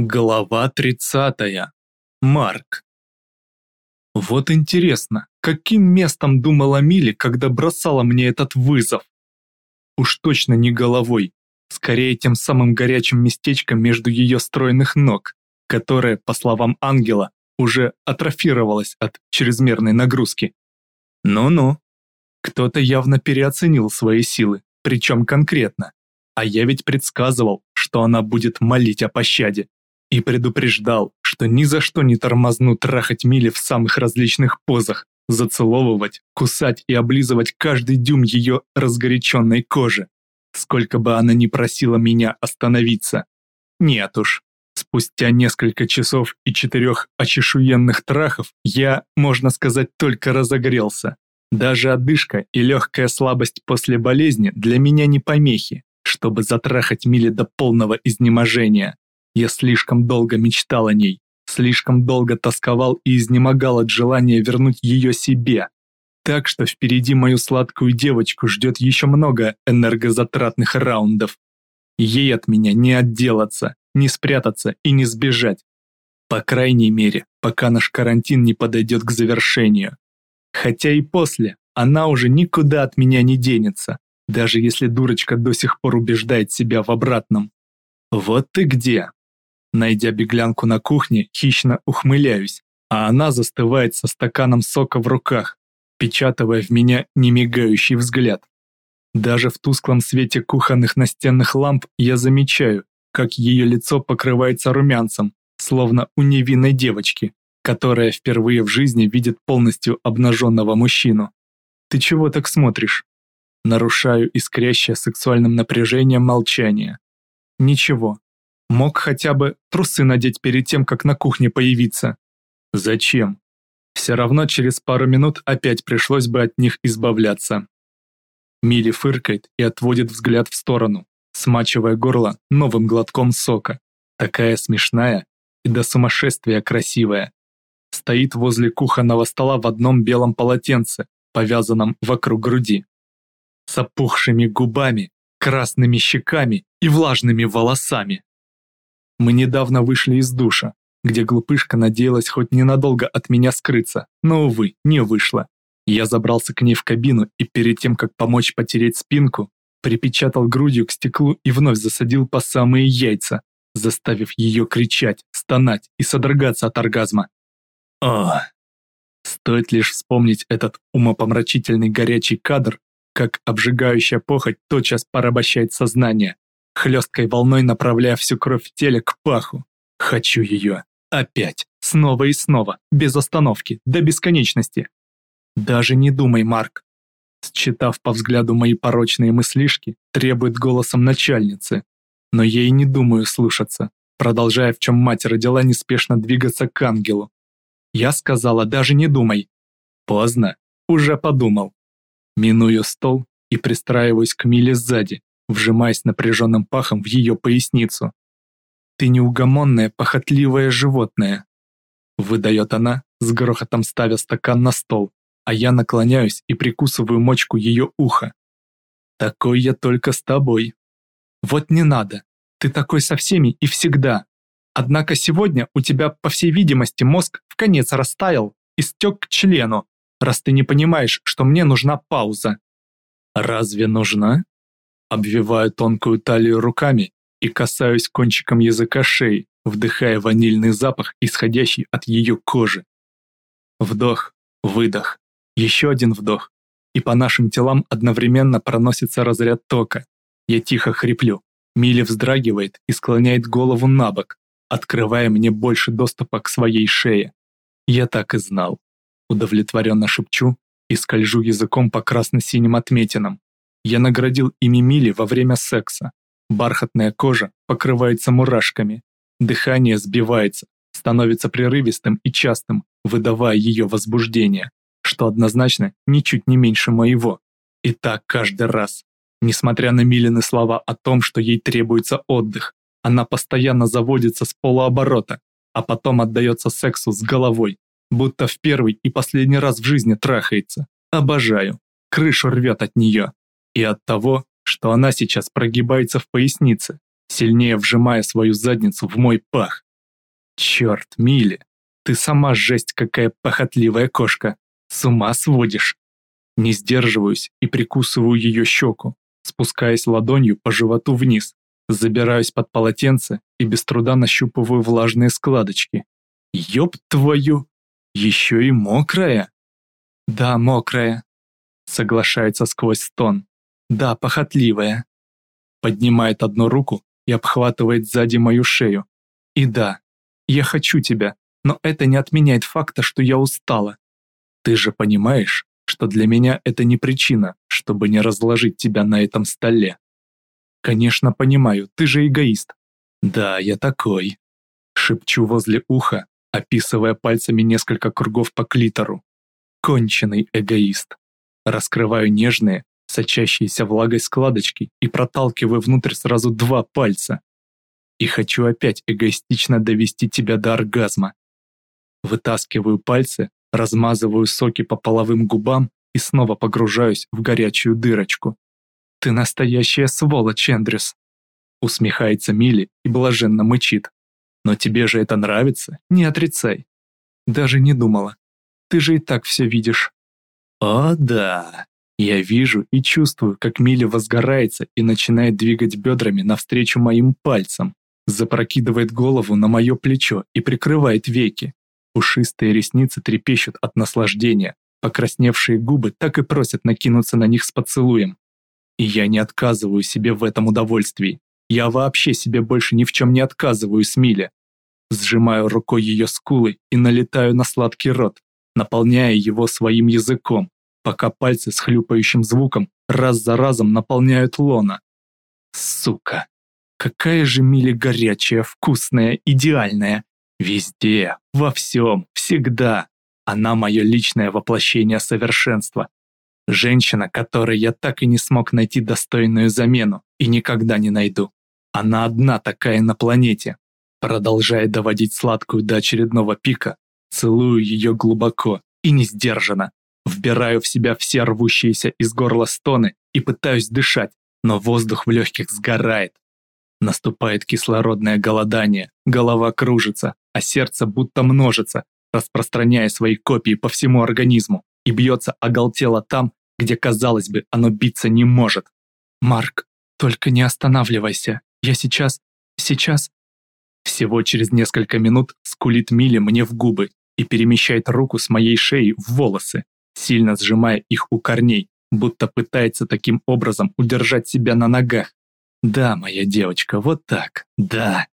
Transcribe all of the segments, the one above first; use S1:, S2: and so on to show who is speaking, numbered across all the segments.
S1: Глава 30. Марк. Вот интересно, каким местом думала Мили, когда бросала мне этот вызов? Уж точно не головой, скорее тем самым горячим местечком между ее стройных ног, которое, по словам ангела, уже атрофировалось от чрезмерной нагрузки. Ну-ну, кто-то явно переоценил свои силы, причем конкретно. А я ведь предсказывал, что она будет молить о пощаде и предупреждал, что ни за что не тормозну трахать Мили в самых различных позах, зацеловывать, кусать и облизывать каждый дюйм ее разгоряченной кожи, сколько бы она ни просила меня остановиться. Нет уж, спустя несколько часов и четырех очешуенных трахов я, можно сказать, только разогрелся. Даже одышка и легкая слабость после болезни для меня не помехи, чтобы затрахать Мили до полного изнеможения. Я слишком долго мечтал о ней, слишком долго тосковал и изнемогал от желания вернуть ее себе. Так что впереди мою сладкую девочку ждет еще много энергозатратных раундов. Ей от меня не отделаться, не спрятаться и не сбежать. По крайней мере, пока наш карантин не подойдет к завершению. Хотя и после она уже никуда от меня не денется, даже если дурочка до сих пор убеждает себя в обратном. Вот ты где, Найдя беглянку на кухне, хищно ухмыляюсь, а она застывает со стаканом сока в руках, печатывая в меня немигающий взгляд. Даже в тусклом свете кухонных настенных ламп я замечаю, как ее лицо покрывается румянцем, словно у невинной девочки, которая впервые в жизни видит полностью обнаженного мужчину. «Ты чего так смотришь?» Нарушаю искрящее сексуальным напряжением молчание. «Ничего, Мог хотя бы трусы надеть перед тем, как на кухне появиться. Зачем? Все равно через пару минут опять пришлось бы от них избавляться. Мили фыркает и отводит взгляд в сторону, смачивая горло новым глотком сока. Такая смешная и до сумасшествия красивая. Стоит возле кухонного стола в одном белом полотенце, повязанном вокруг груди. С опухшими губами, красными щеками и влажными волосами. Мы недавно вышли из душа, где глупышка надеялась хоть ненадолго от меня скрыться, но, увы, не вышло. Я забрался к ней в кабину и перед тем, как помочь потереть спинку, припечатал грудью к стеклу и вновь засадил по самые яйца, заставив ее кричать, стонать и содрогаться от оргазма. О, стоит лишь вспомнить этот умопомрачительный горячий кадр, как обжигающая похоть тотчас порабощает сознание, хлесткой волной направляя всю кровь в теле к паху. Хочу ее. Опять. Снова и снова. Без остановки. До бесконечности. Даже не думай, Марк. Считав по взгляду мои порочные мыслишки, требует голосом начальницы. Но и не думаю слушаться, продолжая, в чем мать родила, неспешно двигаться к ангелу. Я сказала, даже не думай. Поздно. Уже подумал. Миную стол и пристраиваюсь к Миле сзади, вжимаясь напряженным пахом в ее поясницу. «Ты неугомонное, похотливое животное», выдает она, с грохотом ставя стакан на стол, а я наклоняюсь и прикусываю мочку ее уха. «Такой я только с тобой». «Вот не надо, ты такой со всеми и всегда. Однако сегодня у тебя, по всей видимости, мозг в конец растаял и стек к члену, раз ты не понимаешь, что мне нужна пауза». «Разве нужна?» Обвиваю тонкую талию руками и касаюсь кончиком языка шеи, вдыхая ванильный запах, исходящий от ее кожи. Вдох, выдох, еще один вдох, и по нашим телам одновременно проносится разряд тока. Я тихо хриплю. Милли вздрагивает и склоняет голову на бок, открывая мне больше доступа к своей шее. Я так и знал. Удовлетворенно шепчу и скольжу языком по красно-синим отметинам, я наградил ими Мили во время секса. Бархатная кожа покрывается мурашками. Дыхание сбивается, становится прерывистым и частым, выдавая ее возбуждение, что однозначно ничуть не меньше моего. И так каждый раз. Несмотря на Милины слова о том, что ей требуется отдых, она постоянно заводится с полуоборота, а потом отдается сексу с головой, будто в первый и последний раз в жизни трахается. Обожаю. Крышу рвет от нее и от того, что она сейчас прогибается в пояснице, сильнее вжимая свою задницу в мой пах. Черт, Мили, ты сама жесть какая похотливая кошка. С ума сводишь. Не сдерживаюсь и прикусываю ее щеку, спускаясь ладонью по животу вниз, забираюсь под полотенце и без труда нащупываю влажные складочки. Ёб твою! Еще и мокрая? Да, мокрая. Соглашается сквозь стон. Да, похотливая. Поднимает одну руку и обхватывает сзади мою шею. И да, я хочу тебя, но это не отменяет факта, что я устала. Ты же понимаешь, что для меня это не причина, чтобы не разложить тебя на этом столе. Конечно, понимаю, ты же эгоист. Да, я такой. Шепчу возле уха, описывая пальцами несколько кругов по клитору. Конченый эгоист. Раскрываю нежные, сочащиеся влагой складочки и проталкиваю внутрь сразу два пальца. И хочу опять эгоистично довести тебя до оргазма. Вытаскиваю пальцы, размазываю соки по половым губам и снова погружаюсь в горячую дырочку. «Ты настоящая сволочь, Эндрюс!» Усмехается Милли и блаженно мычит. «Но тебе же это нравится, не отрицай!» Даже не думала. Ты же и так все видишь. О, да. Я вижу и чувствую, как Милли возгорается и начинает двигать бедрами навстречу моим пальцам, запрокидывает голову на мое плечо и прикрывает веки. Пушистые ресницы трепещут от наслаждения, покрасневшие губы так и просят накинуться на них с поцелуем. И я не отказываю себе в этом удовольствии. Я вообще себе больше ни в чем не отказываю с Миле. Сжимаю рукой ее скулы и налетаю на сладкий рот, наполняя его своим языком, пока пальцы с хлюпающим звуком раз за разом наполняют лона. Сука, какая же Мили горячая, вкусная, идеальная. Везде, во всем, всегда. Она мое личное воплощение совершенства. Женщина, которой я так и не смог найти достойную замену и никогда не найду. Она одна такая на планете. Продолжая доводить сладкую до очередного пика, Целую ее глубоко и не сдержанно. Вбираю в себя все рвущиеся из горла стоны и пытаюсь дышать, но воздух в легких сгорает. Наступает кислородное голодание, голова кружится, а сердце будто множится, распространяя свои копии по всему организму и бьется оголтело там, где, казалось бы, оно биться не может. «Марк, только не останавливайся. Я сейчас... сейчас...» Всего через несколько минут скулит Милли мне в губы и перемещает руку с моей шеи в волосы, сильно сжимая их у корней, будто пытается таким образом удержать себя на ногах. «Да, моя девочка, вот так, да!»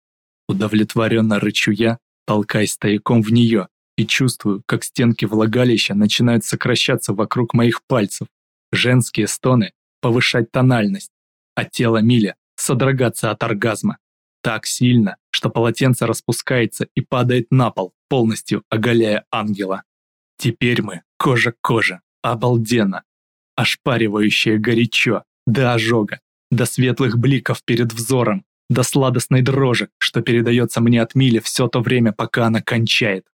S1: Удовлетворенно рычу я, толкаясь стояком в нее, и чувствую, как стенки влагалища начинают сокращаться вокруг моих пальцев, женские стоны повышать тональность, а тело Миля содрогаться от оргазма. Так сильно, что полотенце распускается и падает на пол, полностью оголяя ангела. Теперь мы кожа к коже, обалденно, ошпаривающее горячо, до ожога, до светлых бликов перед взором, до сладостной дрожи, что передается мне от Мили все то время, пока она кончает.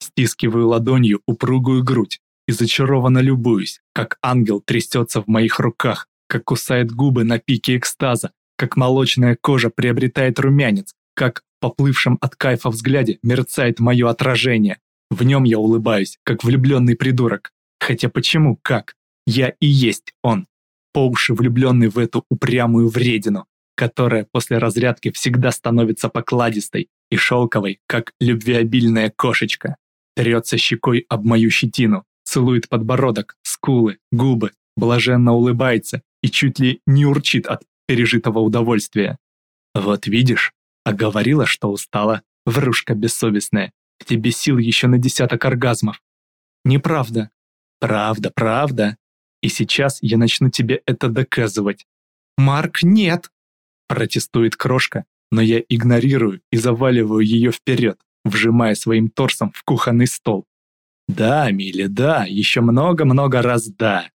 S1: Стискиваю ладонью упругую грудь и зачарованно любуюсь, как ангел трясется в моих руках, как кусает губы на пике экстаза, как молочная кожа приобретает румянец, как поплывшем от кайфа взгляде мерцает мое отражение. В нем я улыбаюсь, как влюбленный придурок. Хотя почему, как? Я и есть он. По уши влюбленный в эту упрямую вредину, которая после разрядки всегда становится покладистой и шелковой, как любвеобильная кошечка. Трется щекой об мою щетину, целует подбородок, скулы, губы, блаженно улыбается и чуть ли не урчит от пережитого удовольствия. Вот видишь, а говорила, что устала. Врушка бессовестная. Тебе сил еще на десяток оргазмов. Неправда. Правда, правда. И сейчас я начну тебе это доказывать. Марк, нет! Протестует крошка, но я игнорирую и заваливаю ее вперед, вжимая своим торсом в кухонный стол. Да, Милли, да, еще много-много раз да.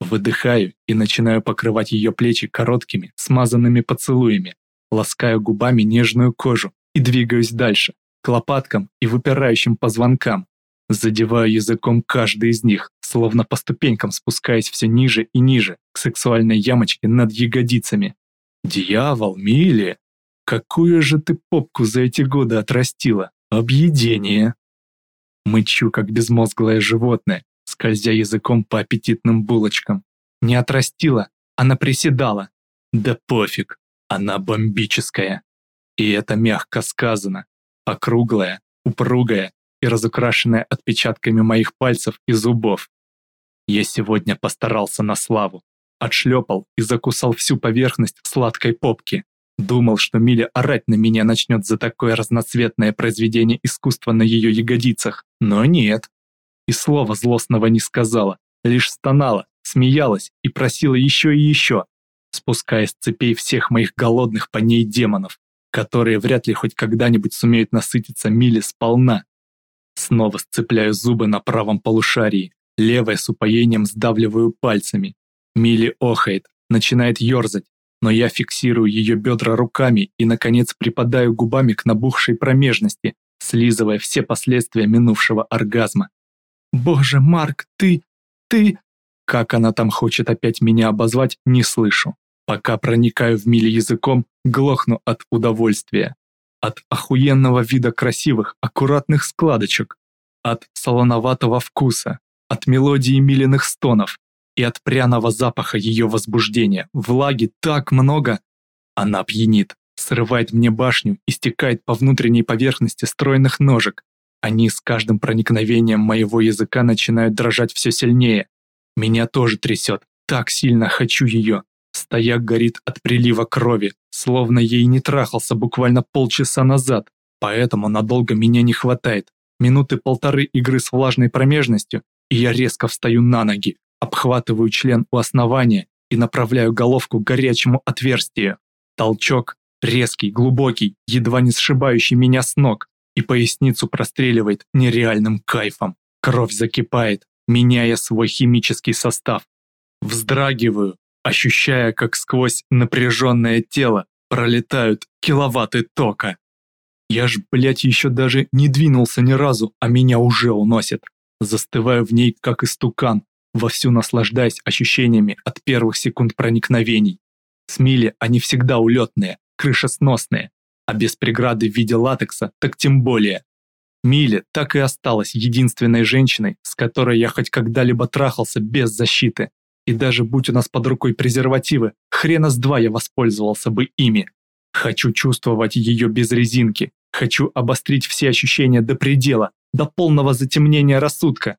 S1: Выдыхаю и начинаю покрывать ее плечи короткими, смазанными поцелуями, ласкаю губами нежную кожу и двигаюсь дальше, к лопаткам и выпирающим позвонкам. Задеваю языком каждый из них, словно по ступенькам спускаясь все ниже и ниже, к сексуальной ямочке над ягодицами. «Дьявол, Милли! Какую же ты попку за эти годы отрастила? Объедение. Мычу, как безмозглое животное, скользя языком по аппетитным булочкам. Не отрастила, она приседала. Да пофиг, она бомбическая. И это мягко сказано. Округлая, упругая и разукрашенная отпечатками моих пальцев и зубов. Я сегодня постарался на славу. Отшлепал и закусал всю поверхность сладкой попки. Думал, что Миля орать на меня начнет за такое разноцветное произведение искусства на ее ягодицах, но нет. И слова злостного не сказала, лишь стонала, смеялась и просила еще и еще, спуская с цепей всех моих голодных по ней демонов, которые вряд ли хоть когда-нибудь сумеют насытиться Миле сполна. Снова сцепляю зубы на правом полушарии, левое с упоением сдавливаю пальцами. Милли охает, начинает ерзать, но я фиксирую ее бедра руками и, наконец, припадаю губами к набухшей промежности, слизывая все последствия минувшего оргазма. «Боже, Марк, ты... ты...» Как она там хочет опять меня обозвать, не слышу. Пока проникаю в мили языком, глохну от удовольствия. От охуенного вида красивых, аккуратных складочек. От солоноватого вкуса. От мелодии миленных стонов и от пряного запаха ее возбуждения. Влаги так много. Она пьянит, срывает мне башню и стекает по внутренней поверхности стройных ножек. Они с каждым проникновением моего языка начинают дрожать все сильнее. Меня тоже трясет, так сильно хочу ее. Стояк горит от прилива крови, словно ей не трахался буквально полчаса назад, поэтому надолго меня не хватает. Минуты полторы игры с влажной промежностью, и я резко встаю на ноги, обхватываю член у основания и направляю головку к горячему отверстию. Толчок, резкий, глубокий, едва не сшибающий меня с ног, и поясницу простреливает нереальным кайфом. Кровь закипает, меняя свой химический состав. Вздрагиваю, ощущая, как сквозь напряженное тело пролетают киловатты тока. Я ж, блядь, еще даже не двинулся ни разу, а меня уже уносит. Застываю в ней, как истукан, вовсю наслаждаясь ощущениями от первых секунд проникновений. С Мили они всегда улетные, крышесносные, а без преграды в виде латекса так тем более. Милли так и осталась единственной женщиной, с которой я хоть когда-либо трахался без защиты. И даже будь у нас под рукой презервативы, хрена с два я воспользовался бы ими. Хочу чувствовать ее без резинки, хочу обострить все ощущения до предела, до полного затемнения рассудка,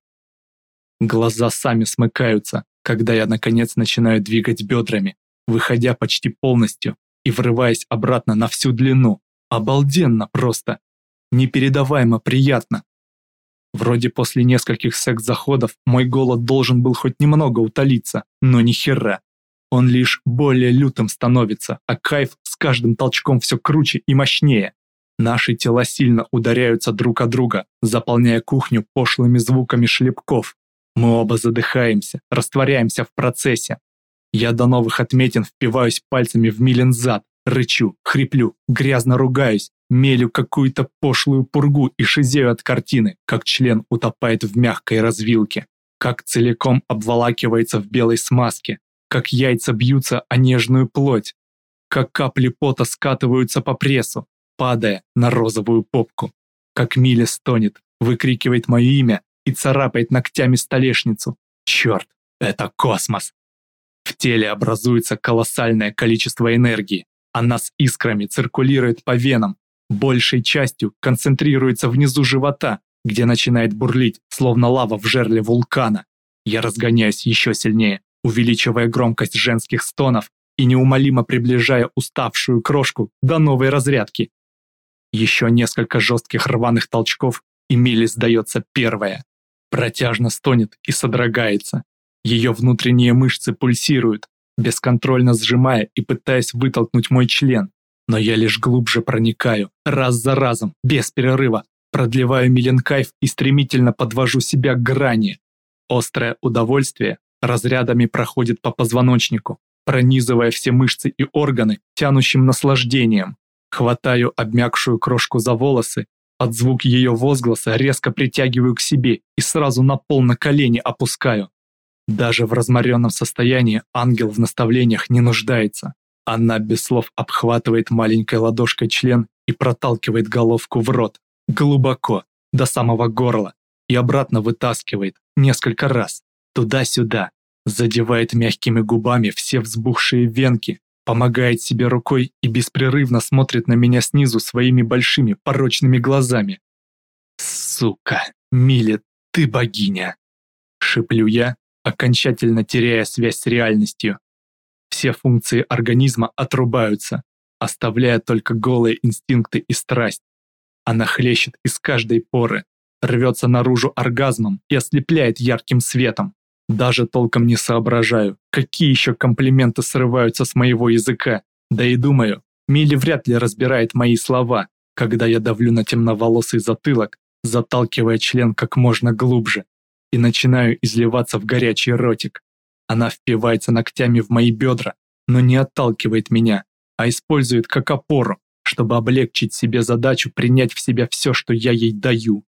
S1: Глаза сами смыкаются, когда я наконец начинаю двигать бедрами, выходя почти полностью и врываясь обратно на всю длину. Обалденно просто. Непередаваемо приятно. Вроде после нескольких секс-заходов мой голод должен был хоть немного утолиться, но ни хера. Он лишь более лютым становится, а кайф с каждым толчком все круче и мощнее. Наши тела сильно ударяются друг о друга, заполняя кухню пошлыми звуками шлепков, мы оба задыхаемся, растворяемся в процессе. Я до новых отметин впиваюсь пальцами в Милен зад, рычу, хриплю, грязно ругаюсь, мелю какую-то пошлую пургу и шизею от картины, как член утопает в мягкой развилке, как целиком обволакивается в белой смазке, как яйца бьются о нежную плоть, как капли пота скатываются по прессу, падая на розовую попку, как Миля стонет, выкрикивает мое имя и царапает ногтями столешницу. Черт, это космос. В теле образуется колоссальное количество энергии. Она с искрами циркулирует по венам, большей частью концентрируется внизу живота, где начинает бурлить, словно лава в жерле вулкана. Я разгоняюсь еще сильнее, увеличивая громкость женских стонов и неумолимо приближая уставшую крошку до новой разрядки. Еще несколько жестких рваных толчков, и Милли сдается первая протяжно стонет и содрогается. Ее внутренние мышцы пульсируют, бесконтрольно сжимая и пытаясь вытолкнуть мой член. Но я лишь глубже проникаю, раз за разом, без перерыва, продлеваю миленкайф и стремительно подвожу себя к грани. Острое удовольствие разрядами проходит по позвоночнику, пронизывая все мышцы и органы тянущим наслаждением. Хватаю обмякшую крошку за волосы от звук ее возгласа резко притягиваю к себе и сразу на пол на колени опускаю. Даже в разморенном состоянии ангел в наставлениях не нуждается. Она без слов обхватывает маленькой ладошкой член и проталкивает головку в рот, глубоко, до самого горла, и обратно вытаскивает несколько раз, туда-сюда, задевает мягкими губами все взбухшие венки, помогает себе рукой и беспрерывно смотрит на меня снизу своими большими порочными глазами. «Сука, Миле, ты богиня!» Шиплю я, окончательно теряя связь с реальностью. Все функции организма отрубаются, оставляя только голые инстинкты и страсть. Она хлещет из каждой поры, рвется наружу оргазмом и ослепляет ярким светом. Даже толком не соображаю, какие еще комплименты срываются с моего языка. Да и думаю, Милли вряд ли разбирает мои слова, когда я давлю на темноволосый затылок, заталкивая член как можно глубже, и начинаю изливаться в горячий ротик. Она впивается ногтями в мои бедра, но не отталкивает меня, а использует как опору, чтобы облегчить себе задачу принять в себя все, что я ей даю.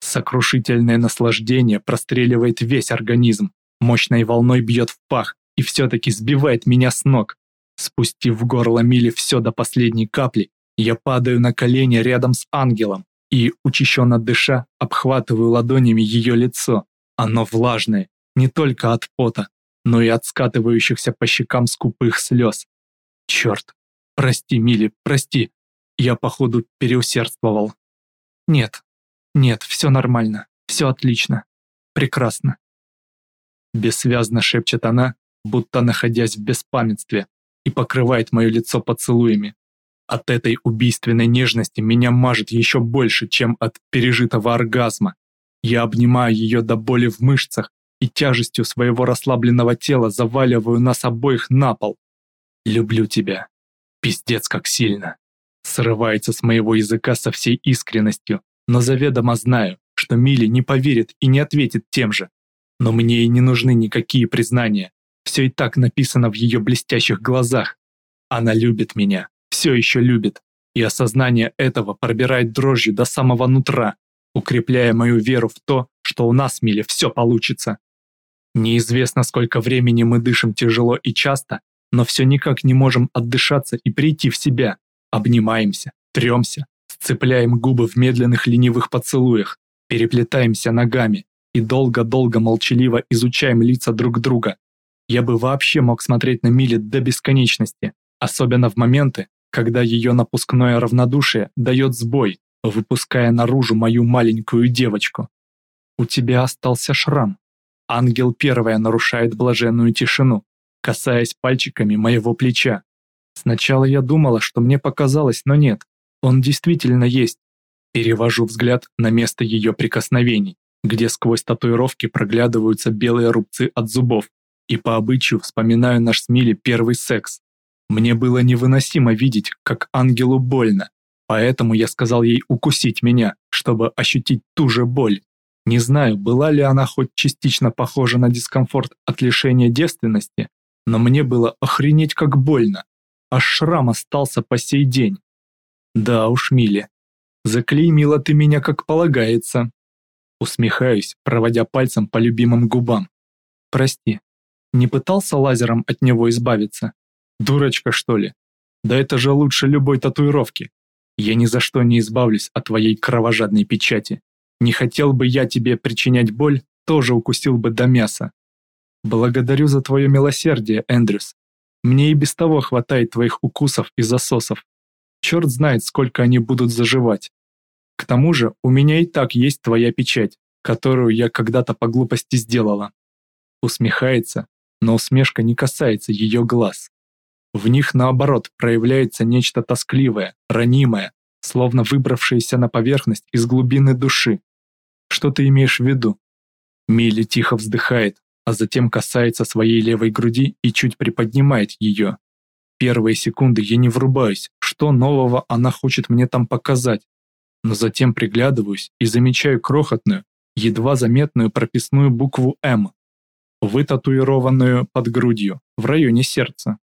S1: Сокрушительное наслаждение простреливает весь организм, мощной волной бьет в пах и все-таки сбивает меня с ног. Спустив в горло Мили все до последней капли, я падаю на колени рядом с ангелом и, учащенно дыша, обхватываю ладонями ее лицо. Оно влажное, не только от пота, но и от скатывающихся по щекам скупых слез. Черт, прости, Мили, прости, я, походу, переусердствовал. Нет, нет, все нормально, все отлично, прекрасно. Бессвязно шепчет она, будто находясь в беспамятстве, и покрывает мое лицо поцелуями. От этой убийственной нежности меня мажет еще больше, чем от пережитого оргазма. Я обнимаю ее до боли в мышцах и тяжестью своего расслабленного тела заваливаю нас обоих на пол. Люблю тебя. Пиздец как сильно. Срывается с моего языка со всей искренностью, но заведомо знаю, что Милли не поверит и не ответит тем же. Но мне и не нужны никакие признания. Все и так написано в ее блестящих глазах. Она любит меня, все еще любит, и осознание этого пробирает дрожью до самого нутра, укрепляя мою веру в то, что у нас, Миле, все получится. Неизвестно, сколько времени мы дышим тяжело и часто, но все никак не можем отдышаться и прийти в себя. Обнимаемся, тремся, сцепляем губы в медленных ленивых поцелуях, переплетаемся ногами и долго-долго молчаливо изучаем лица друг друга. Я бы вообще мог смотреть на Милли до бесконечности, особенно в моменты, когда ее напускное равнодушие дает сбой, выпуская наружу мою маленькую девочку. У тебя остался шрам. Ангел первая нарушает блаженную тишину, касаясь пальчиками моего плеча. Сначала я думала, что мне показалось, но нет, он действительно есть. Перевожу взгляд на место ее прикосновений, где сквозь татуировки проглядываются белые рубцы от зубов, и по обычаю вспоминаю наш с Милли первый секс. Мне было невыносимо видеть, как ангелу больно, поэтому я сказал ей укусить меня, чтобы ощутить ту же боль. Не знаю, была ли она хоть частично похожа на дискомфорт от лишения девственности, но мне было охренеть как больно а шрам остался по сей день. Да уж, Миле, заклеймила ты меня как полагается. Усмехаюсь, проводя пальцем по любимым губам. Прости, не пытался лазером от него избавиться? Дурочка, что ли? Да это же лучше любой татуировки. Я ни за что не избавлюсь от твоей кровожадной печати. Не хотел бы я тебе причинять боль, тоже укусил бы до мяса. Благодарю за твое милосердие, Эндрюс. Мне и без того хватает твоих укусов и засосов. Черт знает, сколько они будут заживать. К тому же у меня и так есть твоя печать, которую я когда-то по глупости сделала. Усмехается, но усмешка не касается ее глаз. В них, наоборот, проявляется нечто тоскливое, ранимое, словно выбравшееся на поверхность из глубины души. Что ты имеешь в виду? Милли тихо вздыхает, а затем касается своей левой груди и чуть приподнимает ее. Первые секунды я не врубаюсь, что нового она хочет мне там показать, но затем приглядываюсь и замечаю крохотную, едва заметную прописную букву «М», вытатуированную под грудью, в районе сердца.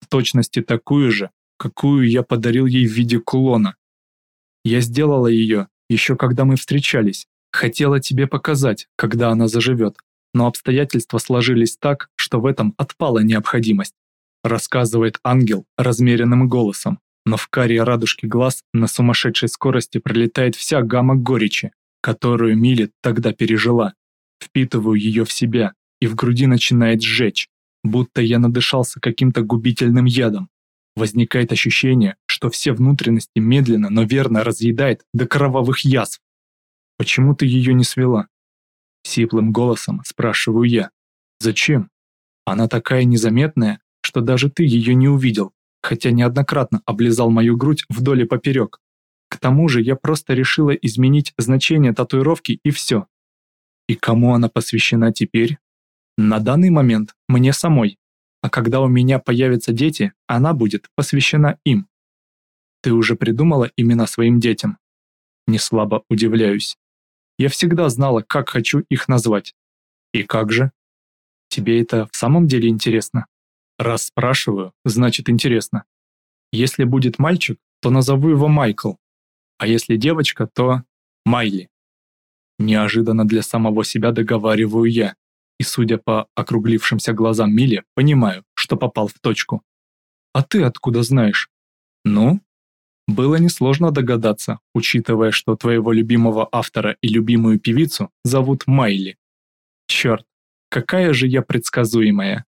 S1: В точности такую же, какую я подарил ей в виде кулона. Я сделала ее, еще когда мы встречались, хотела тебе показать, когда она заживет, но обстоятельства сложились так, что в этом отпала необходимость, рассказывает ангел размеренным голосом, но в карие радужки глаз на сумасшедшей скорости пролетает вся гамма горечи, которую Милли тогда пережила. Впитываю ее в себя, и в груди начинает сжечь, будто я надышался каким-то губительным ядом. Возникает ощущение, что все внутренности медленно, но верно разъедает до кровавых язв. «Почему ты ее не свела?» Сиплым голосом спрашиваю я. «Зачем? Она такая незаметная, что даже ты ее не увидел, хотя неоднократно облизал мою грудь вдоль и поперек. К тому же я просто решила изменить значение татуировки и все. И кому она посвящена теперь? На данный момент мне самой, а когда у меня появятся дети, она будет посвящена им. Ты уже придумала имена своим детям? Не слабо удивляюсь. Я всегда знала, как хочу их назвать. И как же? Тебе это в самом деле интересно? Раз спрашиваю, значит интересно. Если будет мальчик, то назову его Майкл, а если девочка, то Майли. Неожиданно для самого себя договариваю я, и судя по округлившимся глазам Мили, понимаю, что попал в точку. А ты откуда знаешь? Ну, было несложно догадаться, учитывая, что твоего любимого автора и любимую певицу зовут Майли. Черт, Какая же я предсказуемая.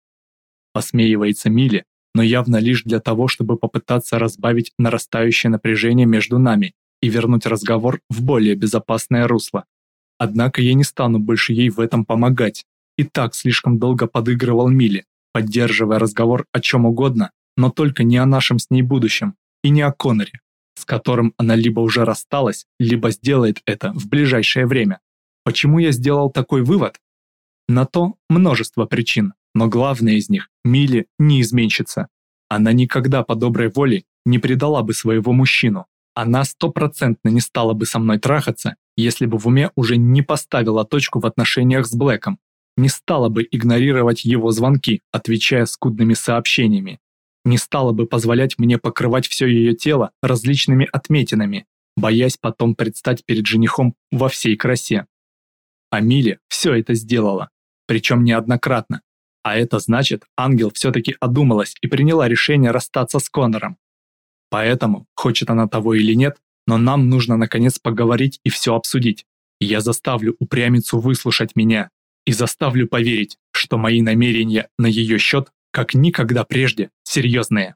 S1: Посмеивается Милли, но явно лишь для того, чтобы попытаться разбавить нарастающее напряжение между нами и вернуть разговор в более безопасное русло. Однако я не стану больше ей в этом помогать. И так слишком долго подыгрывал Милли, поддерживая разговор о чем угодно, но только не о нашем с ней будущем и не о Коноре, с которым она либо уже рассталась, либо сделает это в ближайшее время. Почему я сделал такой вывод? На то множество причин, но главная из них – Милли не изменщица. Она никогда по доброй воле не предала бы своего мужчину. Она стопроцентно не стала бы со мной трахаться, если бы в уме уже не поставила точку в отношениях с Блэком, не стала бы игнорировать его звонки, отвечая скудными сообщениями, не стала бы позволять мне покрывать все ее тело различными отметинами, боясь потом предстать перед женихом во всей красе. А Миле все это сделала причем неоднократно. А это значит, ангел все-таки одумалась и приняла решение расстаться с Конором. Поэтому, хочет она того или нет, но нам нужно наконец поговорить и все обсудить. Я заставлю упрямицу выслушать меня и заставлю поверить, что мои намерения на ее счет как никогда прежде серьезные.